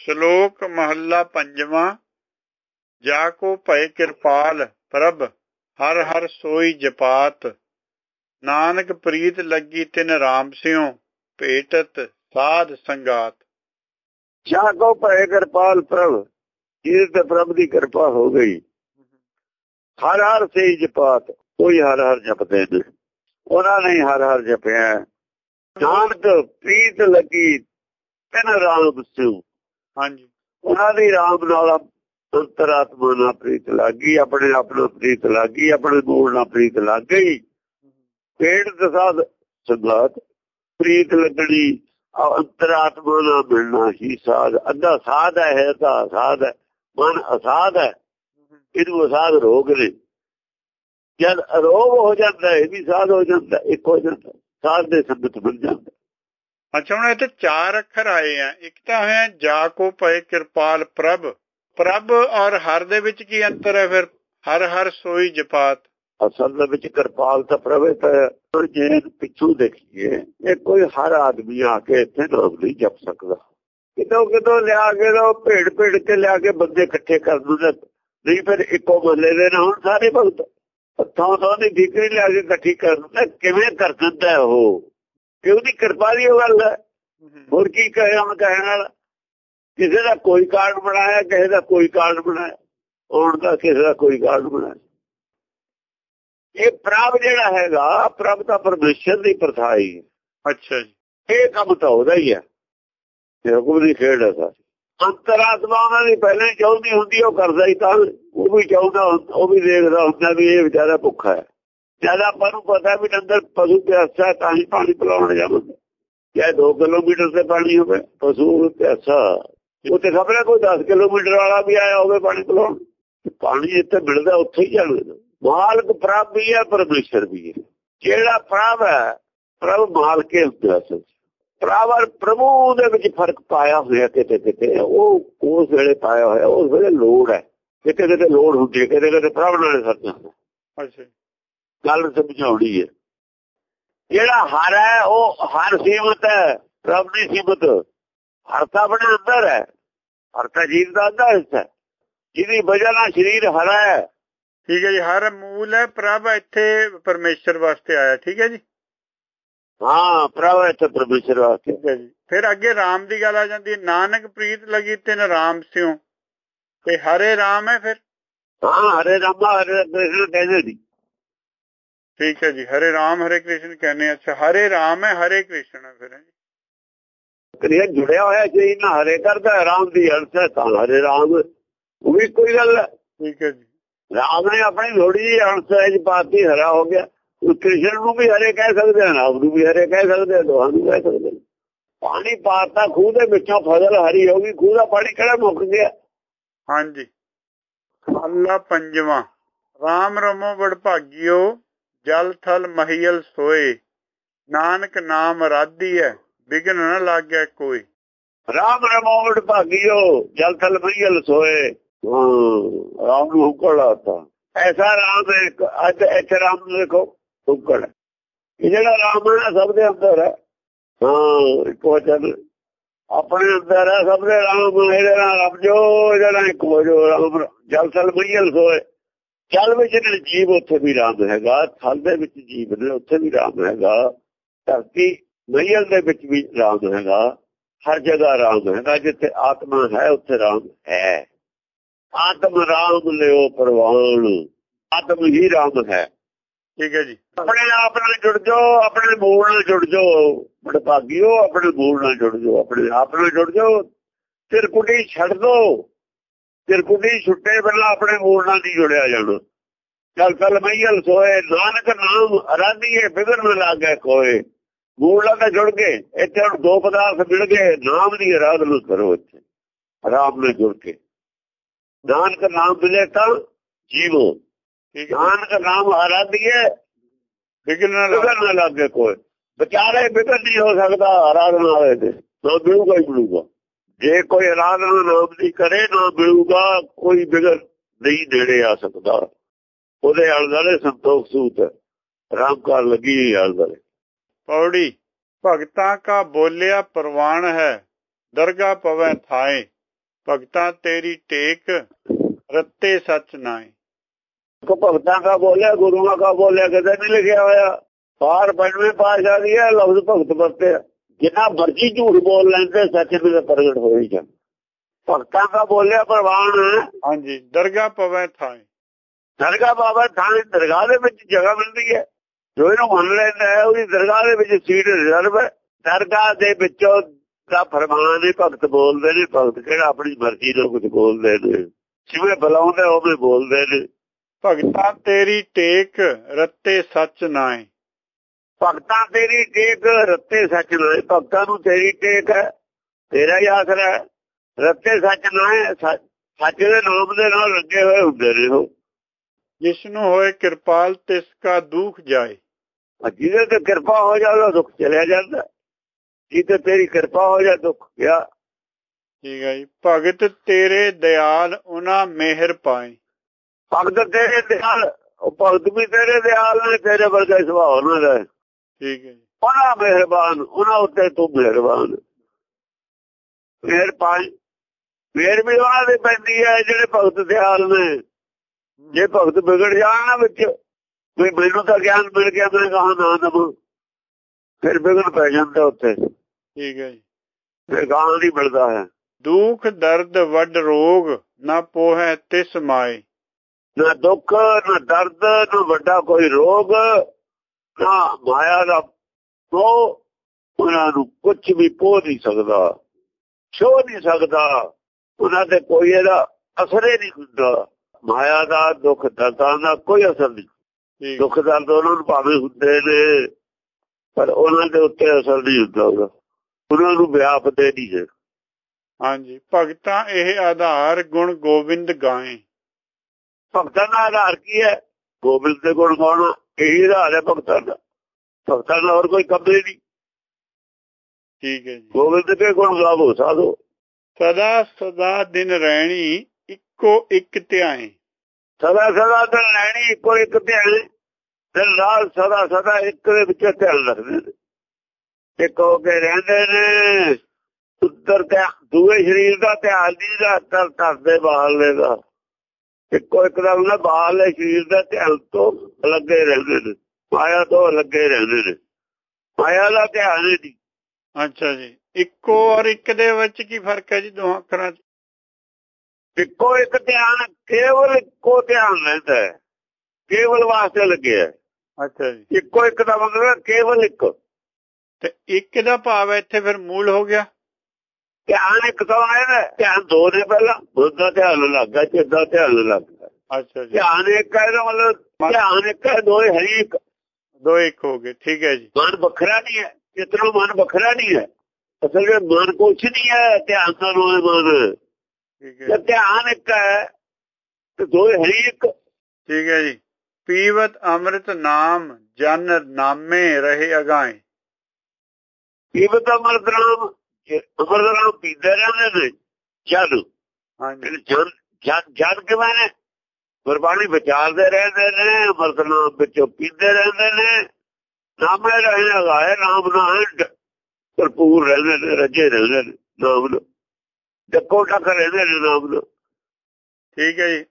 ਸ਼ਲੋਕ ਮਹੱਲਾ ਪੰਜਵਾਂ, ਜਾ ਕੋ ਭਏ ਕਿਰਪਾਲ ਪ੍ਰਭ, ਹਰ ਹਰ ਸੋਈ ਜਪਾਤ। ਨਾਨਕ ਪ੍ਰੀਤ ਲੱਗੀ ਤਿਨ ਰਾਮ ਸਿਉ, ਭੇਟਤ ਸਾਧ ਸੰਗਾਤ। ਜਾ ਕੋ ਭਏ ਕਿਰਪਾਲ ਪ੍ਰਭ ਜਿਸ ਤੇ ਪ੍ਰਭ ਦੀ ਕਿਰਪਾ ਹੋ ਗਈ। ਹਰ ਹਰ ਸੇ ਜਪਾਤ, ਕੋਈ ਹਰ ਹਰ ਜਪਦੇ ਨੇ ਉਹਨਾਂ ਨੇ ਹਰ ਹਰ ਜਪਿਆ। ਨਾਨਕ ਪ੍ਰੀਤ ਲੱਗੀ ਤਿਨ ਰਾਮ ਸਿਉ ਹਾਂਜੀ। ਉਹਨਾਂ ਦੀ ਰਾਮ ਨਾਲ ਅੰਤਰਾਤਮਾ ਨਾਲ ਪ੍ਰੀਤ ਲੱਗੀ ਆਪਣੇ ਆਪ ਨੂੰ ਪ੍ਰੀਤ ਲੱਗੀ ਆਪਣੇ ਮੂਲ ਨਾਲ ਪ੍ਰੀਤ ਲੱਗ ਗਈ। ਪੇੜ ਦਸਾਦ ਸੰਗਤ, ਪ੍ਰੀਤ ਲੱਗਣੀ ਅੰਤਰਾਤਮਾ ਨਾਲ ਮਿਲਣਾ ਹੀ ਸਾਧ, ਅੱਧਾ ਸਾਧ ਹੈ ਤਾਂ ਸਾਧ ਹੈ, ਮਨ ਅਸਾਧ ਹੈ, ਇਹਨੂੰ ਅਸਾਧ ਰੋਗ ਨੇ। ਜਦ ਅਰੋਗ ਹੋ ਜਾਂਦਾ, ਇਹ ਵੀ ਸਾਧ ਹੋ ਜਾਂਦਾ, ਇੱਕ ਹੋ ਜਾਂਦਾ, ਸਾਧ ਦੇ ਸੰਗਤ ਬਣ ਜਾਂਦਾ। ਅੱਛਾ, ਹੁਣ ਇੱਥੇ ਚਾਰ ਅੱਖਰ ਆਏ ਆ। ਇੱਕ ਤਾਂ ਹੈ, ਜਾ ਕੋ ਭਏ ਕਿਰਪਾਲ ਪ੍ਰਭ। ਪ੍ਰਭ ਔਰ ਹਰ ਦੇ ਵਿੱਚ ਕੀ ਅੰਤਰ ਹੈ ਫਿਰ? ਹਰ ਹਰ ਸੋਈ ਜਪਾਤ। ਅਸਲ ਦੇ ਵਿੱਚ ਕਿਰਪਾਲ ਤਾਂ ਪ੍ਰਵੇ ਤਾਂ ਜੇ ਪਿੱਛੂ ਦੇਖੀਏ, ਇਹ ਕੋਈ ਹਰ ਆਦਮੀ ਆ ਕੇ ਇੱਥੇ ਨਾਮ ਨਹੀਂ ਜਪ ਸਕਦਾ। ਕਿਤੋਂ ਕਿਤੋਂ ਲਿਆ ਕੇ ਲੋ ਭੇੜ ਭੇੜ ਕੇ ਲਿਆ ਕੇ ਬੰਦੇ ਇਕੱਠੇ ਕਰ ਦਿੰਦੇ ਨਹੀਂ ਫਿਰ ਇੱਕੋ ਮਹੱਲੇ ਦੇ ਨਾ ਹੁਣ ਸਾਰੇ ਭਗਤ। ਥਾਂ ਥਾਂ ਦੀ ਠੀਕਰੀ ਲਿਆ ਕੇ ਇਕੱਠੀ ਕਰ ਦਿੰਦਾ, ਕਿਵੇਂ ਕਰ ਦਿੰਦਾ ਉਹ? ਕਿ ਉਹਦੀ ਕਿਰਪਾ ਦੀ ਗੱਲ ਹੈ। ਹੋਰ ਕੀ ਕਹੇ ਹਮ ਕਹਿਣ ਨਾਲ? ਕਿਸੇ ਦਾ ਕੋਈ ਕਾਰਨ ਬਣਾਇਆ ਕਿਸੇ ਦਾ ਕੋਈ ਕਾਰਨ ਬਣਾਇਆ। ਆਉਣ ਦਾ ਕਿਸੇ ਦਾ ਕੋਈ ਕਾਰਨ ਬਣਾਇਆ। ਇਹ ਪ੍ਰਭ ਜਿਹੜਾ ਹੈਗਾ ਪ੍ਰਭ ਤਾਂ ਪਰਮੇਸ਼ਰ ਦੀ ਪ੍ਰਥਾਈ ਹੈ। ਅੱਛਾ ਜੀ। ਇਹ ਕੰਮ ਤਾਂ ਉਹਦਾ ਹੀ ਹੈ। ਇਹ ਹੁਕਮ ਦੀ ਖੇਡ ਹੈ ਸਾਰੀ। ਅੰਤਰਾਤਮਾ ਉਹਨਾਂ ਦੀ ਪਹਿਲਾਂ ਚਾਹੁੰਦੀ ਹੁੰਦੀ ਉਹ ਕਰਦਾ ਹੀ ਤਾਂ ਉਹ ਵੀ ਚਾਹੁੰਦਾ ਉਹ ਵੀ ਦੇਖਦਾ ਹੁੰਦਾ ਵੀ ਇਹ ਵਿਚਾਰਾ ਭੁੱਖਾ ਹੈ। ਜਦ ਆਪਾਂ ਨੂੰ ਪਤਾ ਵੀ ਅੰਦਰ ਪਸ਼ੂ ਪਿਆਸਾ ਤਾਂ ਹੀ ਪਾਣੀ ਪਿਲਾਉਣ ਜਾਵਾਂਗੇ। ਚਾਹੇ 2 ਕਿਲੋਮੀਟਰ ਤੇ ਪਾਣੀ ਹੋਵੇ, ਪਸ਼ੂ ਪਿਆਸਾ। ਉੱਥੇ ਖਬਰ ਕੋਈ 10 ਕਿਲੋਮੀਟਰ ਵਾਲਾ ਵੀ ਆਇਆ ਹੋਵੇ ਪਾਣੀ ਪਿਲਾਉਣ? ਪਾਣੀ ਇੱਥੇ ਮਿਲਦਾ, ਉੱਥੇ ਹੀ ਜਾਣਾ ਮਾਲਕ ਪ੍ਰਭ ਵੀ ਹੈ, ਪਰਮੇਸ਼ਰ ਵੀ ਹੈ। ਜਿਹੜਾ ਪ੍ਰਭ ਹੈ, ਪ੍ਰਭ ਮਾਲਕ ਹੈ ਹੁੰਦਾ ਪ੍ਰਭ ਔਰ ਪ੍ਰਭੂ ਦੇ ਵਿੱਚ ਫ਼ਰਕ ਪਾਇਆ ਹੋਇਆ ਕਿਤੇ ਕਿਤੇ। ਉਹ ਉਸ ਵੇਲੇ ਪਾਇਆ ਹੋਇਆ, ਉਸ ਵੇਲੇ ਲੋੜ ਹੈ। ਕਿਤੇ ਕਿਤੇ ਲੋੜ ਹੁੰਦੀ ਹੈ, ਕਿਤੇ ਕਿਤੇ ਪ੍ਰਭ ਨਾਲ ਸਰਦਾ ਅੱਛਾ ਗੱਲ ਸਮਝਾਉਣੀ ਹੈ। ਜਿਹੜਾ ਹਰ ਹੈ ਉਹ ਹਰ ਸੀਮਤ ਹੈ ਪ੍ਰਭ ਦੀ ਸੀਮਤ। ਹਰ ਤਾਂ ਆਪਣੇ ਅੰਦਰ ਹੈ ਹਰ ਤਾਂ ਜੀਵ ਦਾ ਅੰਦਰ ਹਿੱਸਾ ਜਿਹਦੀ ਵਜ੍ਹਾ ਨਾਲ ਸਰੀਰ ਹਰਾ ਹੈ। ਠੀਕ ਹੈ ਜੀ ਹਰ ਮੂਲ ਹੈ ਪ੍ਰਭ ਇੱਥੇ ਪਰਮੇਸ਼ਰ ਵਾਸਤੇ ਆਇਆ ਠੀਕ ਹੈ ਜੀ? ਹਾਂ ਪ੍ਰਭ ਇੱਥੇ ਪਰਮੇਸ਼ਰ ਵਾਸਤੇ। ਠੀਕ ਹੈ ਜੀ। ਫਿਰ ਅੱਗੇ ਰਾਮ ਦੀ ਗੱਲ ਆ ਜਾਂਦੀ ਹੈ ਨਾਨਕ ਪ੍ਰੀਤ ਲਗੀ ਤਿਨ ਰਾਮ ਸਿਉ। ਤੇ ਹਰੇ ਰਾਮ ਹੈ ਫਿਰ? ਹਾਂ ਹਰੇ ਰਾਮਾ ਹਰੇ ਕ੍ਰਿਸ਼ਨ ਕਹਿੰਦੇ ਸੀ ਠੀਕ ਹੈ ਜੀ ਹਰੇ ਰਾਮ ਹਰੇ ਕ੍ਰਿਸ਼ਨ ਕਹਿੰਦੇ ਅੱਛਾ ਹਰੇ ਰਾਮ ਹੈ ਹਰੇ ਕ੍ਰਿਸ਼ਨ ਹੈ ਫਿਰ ਜੀ। ਕ੍ਰਿਆ ਜੁੜਿਆ ਹੋਇਆ ਜੀ ਨਾ ਹਰੇ ਕਰਦਾ ਰਾਮ ਦੀ ਅਰਥ ਹੈ ਤਾਂ ਹਰੇ ਰਾਮ। ਉਹ ਵੀ ਕੋਈ ਗੱਲ ਠੀਕ ਹੈ ਜੀ। ਰਾਮ ਨੇ ਆਪਣੀ ਲੋੜੀ ਦੀ ਅਰਥ ਹੈ ਜੀ ਪਾਤੀ ਹਰਾ ਹੋ ਗਿਆ। ਉਹ ਕ੍ਰਿਸ਼ਨ ਨੂੰ ਵੀ ਹਰੇ ਕਹਿ ਸਕਦੇ ਹਨ ਰਾਮ ਨੂੰ ਵੀ ਹਰੇ ਕਹਿ ਸਕਦੇ ਹਨ ਦੋਹਾਂ ਨੂੰ ਕਹਿ ਸਕਦੇ ਪਾਣੀ ਪਾਤਾ ਖੂਹ ਦੇ ਵਿੱਚੋਂ ਫਸਲ ਹਰੀ ਹੋ ਗਈ ਖੂਹ ਦਾ ਪਾਣੀ ਕਿਹੜਾ ਮੁੱਕ ਗਿਆ? ਹਾਂਜੀ। ਅੱਲਾ ਪੰਜਵਾਂ। ਰਾਮ ਰਮੋ ਵਡ ਭਾਗਿਓ ਜਲ ਥਲ ਮਹੀਲ ਸੋਏ, ਨਾਨਕ ਨਾਮ ਰਾਧੀ ਹੈ ਵਿਗਨ ਨਾ ਲੱਗਿਆ ਕੋਈ। ਰਾਮ ਰਮੋੜ ਭਾਗਿਓ, ਜਲ ਥਲ ਮਹੀਲ ਸੋਏ। ਰਾਮ ਨੂੰ ਹੁਕੜ ਆਤਾ ਐਸਾ ਰਾਮ ਇੱਕ ਅੱਜ ਇੱਥੇ ਰਾਮ ਨੂੰ ਦੇਖੋ, ਹੁਕੜ। ਇਹ ਜਿਹੜਾ ਰਾਮ ਹੈ ਸਭ ਦੇ ਅੰਦਰ ਹੈ। ਹਾਂ, ਇੱਕ ਵਚਨ। ਆਪਣੇ ਅੰਦਰ ਹੈ, ਸਭ ਦੇ ਰਾਮ। ਇਹਦੇ ਨਾਲ ਰੱਬ ਜੋ, ਇਹਦੇ ਨਾਲ ਇੱਕ ਹੋ ਜੋ, ਰਾਮ। ਜਲ ਥਲ ਮਹੀਲ ਸੋਏ। ਜਲ ਵਿੱਚ ਜੀਵ ਉੱਥੇ ਵੀ ਰਾਮ ਹੈਗਾ ਥਲ ਦੇ ਵਿੱਚ ਜੀਵ ਨੇ ਉੱਥੇ ਵੀ ਰਾਮ ਹੈਗਾ। ਧਰਤੀ ਮਹੀਲ ਦੇ ਵਿੱਚ ਵੀ ਰਾਮ ਹੈਗਾ ਹਰ ਜਗ੍ਹਾ ਰਾਮ ਹੈਗਾ ਜਿੱਥੇ ਆਤਮਾ ਹੈ ਉੱਥੇ ਰਾਮ ਹੈ। ਆਤਮ ਰਾਮ ਲਿਓ ਪ੍ਰਵਾਨ ਆਤਮ ਹੀ ਰਾਮ ਹੈ। ਠੀਕ ਹੈ ਜੀ। ਆਪਣੇ ਆਪ ਨਾਲ ਜੁੜ ਜਾਓ ਆਪਣੇ ਮੂਲ ਨਾਲ ਜੁੜ ਜਾਓ ਬੜੇ ਭਾਗੀਓ ਆਪਣੇ ਮੂਲ ਨਾਲ ਜੁੜ ਜਾਓ ਆਪਣੇ ਆਪ ਨਾਲ ਜੁੜ ਜਾਓ ਤਿਰਕੁਟੀ ਛੱਡ ਦੋ। ਤਿਰਕੁਟੀ ਛੁੱਟੇ ਬਿਨਾਂ ਆਪਣੇ ਮੂਲ ਨਾਲ ਨਹੀਂ ਜੁੜਿਆ ਜਾਣਾ। ਚੱਲ ਚੱਲ ਮਈਲ ਸੋਏ ਨਾਨਕ ਨਾਮ ਅਰਾਧੀਏ ਬਿਗੜ ਨਾ ਲੱਗੇ ਕੋਏ। ਮੂਲ ਨਾਲ ਜੁੜ ਗਏ ਇੱਥੇ ਹੁਣ ਦੋ ਪਦਾਰਥ ਮਿਲ ਗਏ ਨਾਮ ਦੀ ਅਰਾਧਨਾ ਕਰੋ ਇੱਥੇ। ਆਰਾਮ ਨਾਲ ਜੁੜ ਕੇ। ਨਾਨਕ ਨਾਮ ਮਿਲੇ ਤਾਂ ਜੀਵੋ। ਨਾਨਕ ਨਾਮ ਨਾ ਬਿਗੜ ਨਾ ਲੱਗੇ ਕੋਈ ਵਿਚਾਰੇ ਬਿਗੜ ਨਹੀਂ ਹੋ ਸਕਦਾ ਆਰਾਧਨਾ ਹੋਏ ਤੇ ਨਾ ਮਿਲੂਗਾ ਹੀ ਮਿਲੂਗਾ। ਜੇ ਕੋਈ ਆਰਾਧਨਾ ਨਾਮ ਦੀ ਕਰੇ ਨਾ ਮਿਲੂਗਾ ਕੋਈ ਬਿਗੜ ਨਹੀਂ ਨੇੜੇ ਆ ਸਕਦਾ। ਉਹਦੇ ਆਲੇ ਸੰਤੋਖ ਸੂਤ ਰਾਮ ਕਾਰ ਲੱਗੀ ਆਲੇ ਪੌੜੀ ਭਗਤਾਂ ਕਾ ਬੋਲਿਆ ਪ੍ਰਵਾਨ ਹੈ ਦਰਗਾ ਪਵੈ ਥਾਏ। ਭਗਤਾ ਤੇਰੀ ਟੇਕ ਰੱਤੇ ਸੱਚ ਨਾਏ ਕੋ ਭਗਤਾਂ ਦਾ ਬੋਲਿਆ ਗੁਰੂਆਂ ਦਾ ਬੋਲਿਆ ਕਿਤੇ ਨਹੀਂ ਲਿਖਿਆ ਹੋਇਆ। ਬਾਹਰ ਪੰਜਵੇਂ ਪਾਸ਼ਾ ਦੀ ਹੈ ਲਫ਼ਜ਼ ਭਗਤ ਵਰਤੇ ਆ। ਜਿੰਨਾ ਮਰਜ਼ੀ ਝੂਠ ਬੋਲ ਲੈਂਦੇ ਸੱਚ ਦੇ ਪ੍ਰਗਟ ਹੋ ਹੀ ਜਾਂ ਭਗਤਾਂ ਦਾ ਬੋਲਿਆ ਪ੍ਰਵਾਨ ਹਾਂਜੀ ਦਰਗਾ ਪਵੈ ਥਾਏ ਦਰਗਾਹ ਬਾਬਾ ਥਾਣੇ ਦਰਗਾਹ ਦੇ ਵਿੱਚ ਜਗ੍ਹਾ ਮਿਲਦੀ ਹੈ। ਜੋ ਇਹਨੂੰ ਮੰਨ ਲੈਂਦਾ ਹੈ ਉਹਦੀ ਦਰਗਾਹ ਦੇ ਵਿੱਚ ਸੀਟ ਰਿਜ਼ਰਵ ਹੈ। ਦਰਗਾਹ ਦੇ ਵਿੱਚੋਂ ਦਾ ਫਰਮਾਨ ਹੀ ਭਗਤ ਬੋਲਦੇ ਨੇ ਭਗਤ ਕਿਹੜਾ ਆਪਣੀ ਮਰਜ਼ੀ ਨਾਲ ਕੁਝ ਬੋਲਦੇ ਨੇ। ਜਿਵੇਂ ਬੁਲਾਉਂਦੇ ਉਵੇਂ ਬੋਲਦੇ ਨੇ। ਭਗਤਾ ਤੇਰੀ ਟੇਕ ਰੱਤੇ ਸੱਚ ਨਾਏ ਭਗਤਾਂ ਤੇਰੀ ਟੇਕ ਰੱਤੇ ਸੱਚ ਨਾਲ ਭਗਤਾਂ ਨੂੰ ਤੇਰੀ ਟੇਕ ਹੈ ਤੇਰਾ ਹੀ ਆਸਰਾ ਹੈ। ਰੱਤੇ ਸੱਚ ਨਾਲ ਸੱਚ ਦੇ ਨਾਮ ਦੇ ਨਾਲ ਲੱਗੇ ਹੋਏ ਹੁੰਦੇ ਨੇ ਉਹ ਜਿਸ ਨੂੰ ਹੋਏ ਕਿਰਪਾਲ ਤਿਸ ਕਾ ਦੁਖ ਜਾਏ। ਜਿਹਦੇ ਤੇ ਕਿਰਪਾ ਹੋ ਜਾਵੇ ਦੁੱਖ ਚਲਿਆ ਜਾਂਦਾ ਜਿਹਦੇ ਤੇਰੀ ਕਿਰਪਾ ਹੋ ਜਾ ਦੁੱਖ ਗਿਆ। ਠੀਕ ਹੈ ਜੀ। ਭਗਤ ਤੇਰੇ ਦਿਆਲ ਉਹਨਾਂ ਮਿਹਰ ਪਾਏ। ਭਗਤ ਤੇਰੇ ਦਿਆਲ ਉਹ ਭਗਤ ਵੀ ਤੇਰੇ ਦਿਆਲ ਨੇ ਤੇਰੇ ਵਰਗਾ ਸੁਭਾਅ ਉਹਨਾਂ ਦਾ। ਠੀਕ ਹੈ ਜੀ। ਉਹਨਾਂ ਮਿਹਰਬਾਨ ਉਹਨਾਂ ਉੱਤੇ ਤੂੰ ਮਿਹਰਬਾਨ। ਮਿਹਰ ਪਾਈ ਮਿਹਰ ਵੀ ਉਹਨਾਂ ਦੇ ਪੈਂਦੀ ਹੈ ਜਿਹੜੇ ਭਗਤ ਦਿਆਲ ਨੇ। ਜੇ ਭਗਤ ਵਿਗੜ ਜਾਣ ਨਾ ਵਿੱਚ ਕੋਈ ਮੈਨੂੰ ਤਾਂ ਗਿਆਨ ਮਿਲ ਗਿਆ ਮੈਂ ਕਹਾਂ ਨਾ ਦਵਾਂ। ਫਿਰ ਵਿਗੜ ਪੈ ਜਾਂਦਾ ਉੱਥੇ। ਠੀਕ ਹੈ ਜੀ। ਫਿਰ ਗਾਂ ਨਹੀਂ ਮਿਲਦਾ ਹੈ। ਦੁਖ ਦਰਦ ਵੱਡ ਰੋਗ ਨਾ ਪੋਹੈ ਤਿਸ ਮਾਏ। ਨਾ ਦੁੱਖ ਨਾ ਦਰਦ ਨਾ ਵੱਡਾ ਕੋਈ ਰੋਗ ਨਾ ਮਾਇਆ ਦਾ ਕੋ ਉਹਨਾਂ ਨੂੰ ਕੁਝ ਵੀ ਪੋ ਨਹੀਂ ਸਕਦਾ ਛੋ ਨਹੀਂ ਸਕਦਾ ਉਹਨਾਂ ਤੇ ਕੋਈ ਇਹਦਾ ਅਸਰ ਹੀ ਨਹੀਂ ਹੁੰਦਾ। ਮਾਇਆ ਦਾ ਦੁੱਖ ਦਰਦਾਂ ਦਾ ਕੋਈ ਅਸਰ ਨਹੀਂ। ਦੁੱਖ ਦਰਦ ਉਹਨਾਂ ਨੂੰ ਭਾਵੇਂ ਹੁੰਦੇ ਨੇ ਪਰ ਉਹਨਾਂ ਦੇ ਉੱਤੇ ਅਸਰ ਨਹੀਂ ਹੁੰਦਾ ਉਹਨਾਂ ਨੂੰ ਵਿਆਪਦੇ ਨਹੀਂ ਹੈ। ਹਾਂਜੀ ਭਗਤਾ ਇਹ ਆਧਾਰ ਗੁਣ ਗੋਬਿੰਦ ਗਾਏ। ਭਗਤਾਂ ਦਾ ਆਧਾਰ ਕੀ ਹੈ? ਗੋਬਿੰਦ ਦੇ ਗੁਣ ਗਾਉਣਾ। ਇਹੀ ਆਧਾਰ ਹੈ ਭਗਤਾਂ ਦਾ। ਭਗਤਾਂ ਦਾ ਹੋਰ ਕੋਈ ਹੀ ਨਹੀਂ। ਠੀਕ ਹੈ ਜੀ। ਗੋਬਿੰਦ ਦੇ ਗੁਣ ਗਾਵੋ ਸਾਧੋ। ਸਦਾ ਸਦਾ ਦਿਨ ਰਹਿਣੀ ਇੱਕੋ ਇੱਕ ਧਿਆਏ। ਸਦਾ ਸਦਾ ਤਾਂ ਲੈਣੀ ਇੱਕੋ ਇੱਕ ਧਿਆਨ ਦਿਨ ਰਾਤ ਸਦਾ ਸਦਾ ਇੱਕ ਦੇ ਵਿੱਚ ਧਿਆਨ ਰੱਖਦੇ ਨੇ। ਇੱਕ ਹੋ ਕੇ ਰਹਿੰਦੇ ਨੇ ਉੱਤਰ ਤੇ ਦੂਏ ਸਰੀਰ ਦਾ ਧਿਆਨ ਨਹੀਂ ਰੱਖਦਾ ਕਰਦੇ ਬਾਹਰਲੇ ਦਾ। ਇੱਕੋ ਇੱਕ ਦਾ ਉਹਨਾਂ ਬਾਹਰਲੇ ਸਰੀਰ ਦਾ ਧਿਆਨ ਤੋਂ ਲੱਗੇ ਰਹਿੰਦੇ ਨੇ ਮਾਇਆ ਤੋਂ ਲੱਗੇ ਰਹਿੰਦੇ ਨੇ। ਮਾਇਆ ਦਾ ਧਿਆਨ ਹੀ ਨਹੀਂ। ਅੱਛਾ ਜੀ। ਇੱਕੋ ਔਰ ਇੱਕ ਦੇ ਵਿੱਚ ਕੀ ਫ਼ਰਕ ਹੈ ਜੀ ਦੋਹਾਂ ਅੱਖਰਾਂ 'ਚ? ਇੱਕੋ ਇੱਕ ਧਿਆਨ ਕੇਵਲ ਇੱਕੋ ਧਿਆਨ ਰਹਿੰਦਾ ਹੈ। ਕੇਵਲ ਵਾਸਤੇ ਲੱਗਿਆ। ਅੱਛਾ ਜੀ। ਇੱਕੋ ਇੱਕ ਦਾ ਮਤਲਬ ਕੇਵਲ ਇੱਕ। ਤੇ ਇੱਕ ਦਾ ਭਾਵ ਇੱਥੇ ਫਿਰ ਮੂਲ ਹੋ ਗਿਆ? ਧਿਆਨ ਇੱਕ ਤਾਂ ਹੈ ਨਾ ਧਿਆਨ ਦੋ ਨੇ ਪਹਿਲਾਂ ਬੁੱਧ ਦਾ ਧਿਆਨ ਲੱਗਾ ਚਿੱਤ ਦਾ ਧਿਆਨ ਲੱਗਾ ਅੱਛਾ ਜੀ। ਧਿਆਨ ਇੱਕ ਹੈ ਮਤਲਬ ਧਿਆਨ ਇੱਕ ਹੈ ਦੋਏ ਹਰੀ ਇੱਕ। ਦੋ ਇੱਕ ਹੋ ਗਏ ਠੀਕ ਹੈ ਜੀ। ਮਨ ਵੱਖਰਾ ਨਹੀਂ ਹੈ ਜਿਤਨਾ ਮਨ ਵੱਖਰਾ ਨਹੀਂ ਹੈ। ਅਸਲ ਵਿੱਚ ਮਨ ਕੁਛ ਨਹੀਂ ਹੈ ਧਿਆਨ ਦਾ ਰੋਏ ਮਨ ਠੀਕ ਤੇ ਹੈ ਧਿਆਨ ਇੱਕ ਹੈ ਤੇ ਦੋਏ ਹਰੀ ਇੱਕ। ਠੀਕ ਹੈ ਜੀ। ਪੀਵਤ ਅੰਮ੍ਰਿਤ ਨਾਮ ਜਨ ਨਾਮੇ ਰਹੇ ਅਗਾਏ ਜੀਵਤ ਅਮਰਤ ਨਾਮ ਅਮਰਤ ਨਾਮ ਪੀਂਦੇ ਰਹਿੰਦੇ ਨੇ ਜਦ। ਹਾਂਜੀ। ਜਨ ਜਨ ਜਨ ਕਿਵੇਂ ਨੇ? ਗੁਰਬਾਣੀ ਵਿਚਾਰਦੇ ਰਹਿੰਦੇ ਨੇ ਅਮਰਤ ਨਾਮ ਵਿੱਚੋਂ ਪੀਂਦੇ ਰਹਿੰਦੇ ਨੇ। ਨਾਮੇ ਰਹੇ ਲਗਾਏ ਨਾਮ ਨਾਲ ਭਰਪੂਰ ਰਹਿੰਦੇ ਨੇ ਰੱਜੇ ਰਹਿੰਦੇ ਨੇ ਨਾਮ ਨਾਲ। ਡੱਕੋ ਟੱਕ ਰਹਿੰਦੇ ਨੇ ਨਾਮ ਨਾਲ। ਠੀਕ ਹੈ ਜੀ।